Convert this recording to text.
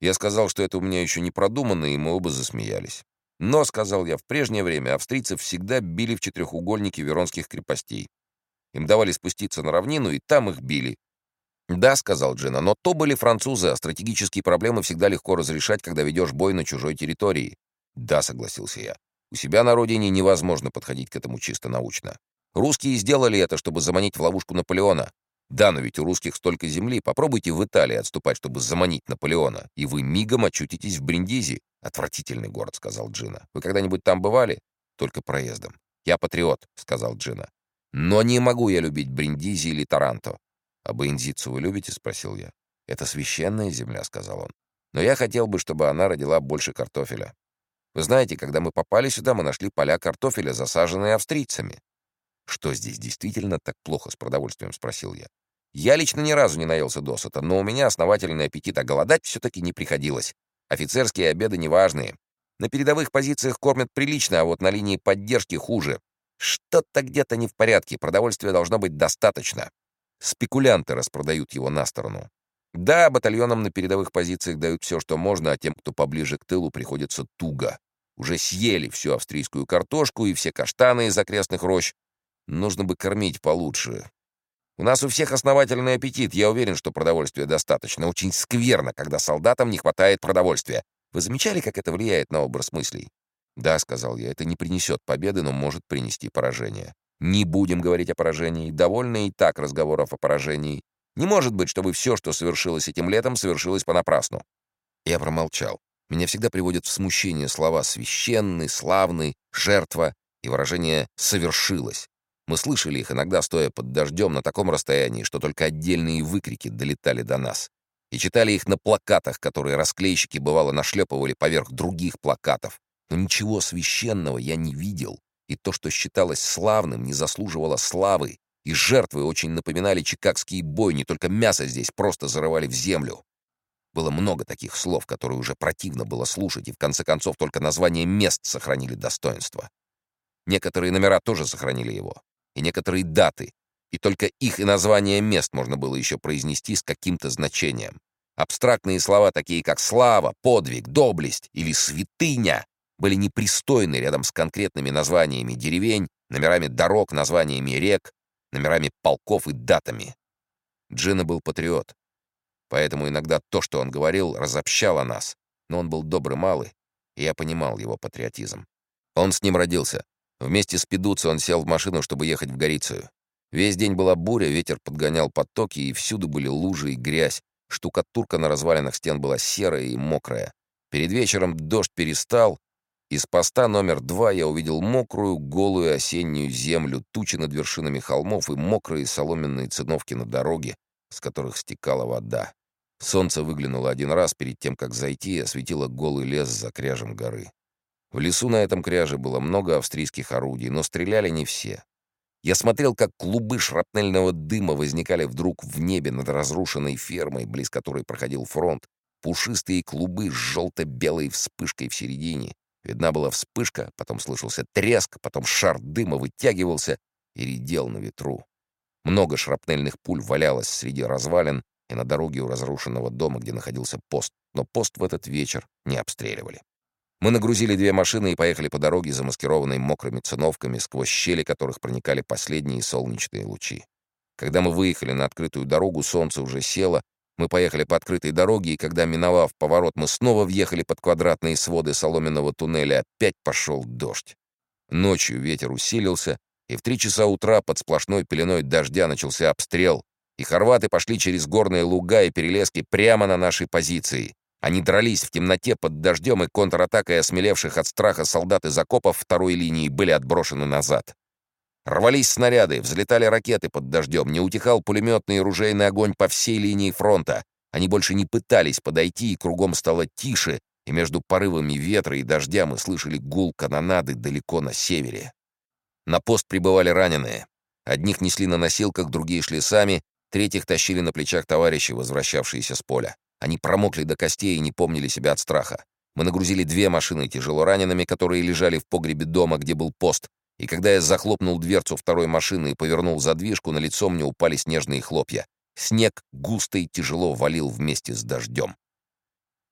Я сказал, что это у меня еще не продумано, и мы оба засмеялись. Но, сказал я, в прежнее время австрийцев всегда били в четырехугольники веронских крепостей. Им давали спуститься на равнину, и там их били. «Да», — сказал Джина, — «но то были французы, а стратегические проблемы всегда легко разрешать, когда ведешь бой на чужой территории». «Да», — согласился я. «У себя на родине невозможно подходить к этому чисто научно. Русские сделали это, чтобы заманить в ловушку Наполеона. Да, но ведь у русских столько земли. Попробуйте в Италии отступать, чтобы заманить Наполеона, и вы мигом очутитесь в Бриндизи. Отвратительный город, сказал Джина. Вы когда-нибудь там бывали? Только проездом. Я патриот, сказал Джина. Но не могу я любить Бриндизи или Таранто. А Бензицу вы любите? спросил я. Это священная земля, сказал он. Но я хотел бы, чтобы она родила больше картофеля. Вы знаете, когда мы попали сюда, мы нашли поля картофеля, засаженные австрийцами. «Что здесь действительно так плохо с продовольствием?» — спросил я. «Я лично ни разу не наелся досыта, но у меня основательный аппетит, а голодать все-таки не приходилось. Офицерские обеды неважные. На передовых позициях кормят прилично, а вот на линии поддержки хуже. Что-то где-то не в порядке, продовольствия должно быть достаточно. Спекулянты распродают его на сторону. Да, батальонам на передовых позициях дают все, что можно, а тем, кто поближе к тылу, приходится туго. Уже съели всю австрийскую картошку и все каштаны из окрестных рощ, Нужно бы кормить получше. У нас у всех основательный аппетит. Я уверен, что продовольствия достаточно. Очень скверно, когда солдатам не хватает продовольствия. Вы замечали, как это влияет на образ мыслей? Да, сказал я, это не принесет победы, но может принести поражение. Не будем говорить о поражении. Довольно и так разговоров о поражении. Не может быть, чтобы все, что совершилось этим летом, совершилось понапрасну. Я промолчал. Меня всегда приводят в смущение слова «священный», «славный», «жертва» и выражение «совершилось». Мы слышали их иногда, стоя под дождем на таком расстоянии, что только отдельные выкрики долетали до нас. И читали их на плакатах, которые расклейщики бывало нашлепывали поверх других плакатов. Но ничего священного я не видел, и то, что считалось славным, не заслуживало славы, и жертвы очень напоминали чикагские бойни, только мясо здесь просто зарывали в землю. Было много таких слов, которые уже противно было слушать, и в конце концов только название мест сохранили достоинство. Некоторые номера тоже сохранили его и некоторые даты, и только их и названия мест можно было еще произнести с каким-то значением. Абстрактные слова, такие как «слава», «подвиг», «доблесть» или «святыня», были непристойны рядом с конкретными названиями деревень, номерами дорог, названиями рек, номерами полков и датами. Джина был патриот, поэтому иногда то, что он говорил, разобщало нас, но он был добрый малый, и я понимал его патриотизм. Он с ним родился, Вместе с Педуци он сел в машину, чтобы ехать в Горицию. Весь день была буря, ветер подгонял потоки, и всюду были лужи и грязь. Штукатурка на развалинах стен была серая и мокрая. Перед вечером дождь перестал. Из поста номер два я увидел мокрую, голую осеннюю землю, тучи над вершинами холмов и мокрые соломенные циновки на дороге, с которых стекала вода. Солнце выглянуло один раз перед тем, как зайти, и осветило голый лес за кряжем горы. В лесу на этом кряже было много австрийских орудий, но стреляли не все. Я смотрел, как клубы шрапнельного дыма возникали вдруг в небе над разрушенной фермой, близ которой проходил фронт. Пушистые клубы с желто-белой вспышкой в середине. Видна была вспышка, потом слышался треск, потом шар дыма вытягивался и редел на ветру. Много шрапнельных пуль валялось среди развалин и на дороге у разрушенного дома, где находился пост, но пост в этот вечер не обстреливали. Мы нагрузили две машины и поехали по дороге, замаскированной мокрыми циновками, сквозь щели которых проникали последние солнечные лучи. Когда мы выехали на открытую дорогу, солнце уже село, мы поехали по открытой дороге, и когда, миновав поворот, мы снова въехали под квадратные своды соломенного туннеля, опять пошел дождь. Ночью ветер усилился, и в три часа утра под сплошной пеленой дождя начался обстрел, и хорваты пошли через горные луга и перелески прямо на наши позиции. Они дрались в темноте под дождем, и контратакой осмелевших от страха солдат из окопов второй линии были отброшены назад. Рвались снаряды, взлетали ракеты под дождем, не утихал пулеметный и ружейный огонь по всей линии фронта. Они больше не пытались подойти, и кругом стало тише, и между порывами ветра и дождя мы слышали гул канонады далеко на севере. На пост прибывали раненые. Одних несли на носилках, другие шли сами, третьих тащили на плечах товарищи, возвращавшиеся с поля. Они промокли до костей и не помнили себя от страха. Мы нагрузили две машины тяжело ранеными, которые лежали в погребе дома, где был пост, и когда я захлопнул дверцу второй машины и повернул задвижку, на лицо мне упали снежные хлопья. Снег густо и тяжело валил вместе с дождем.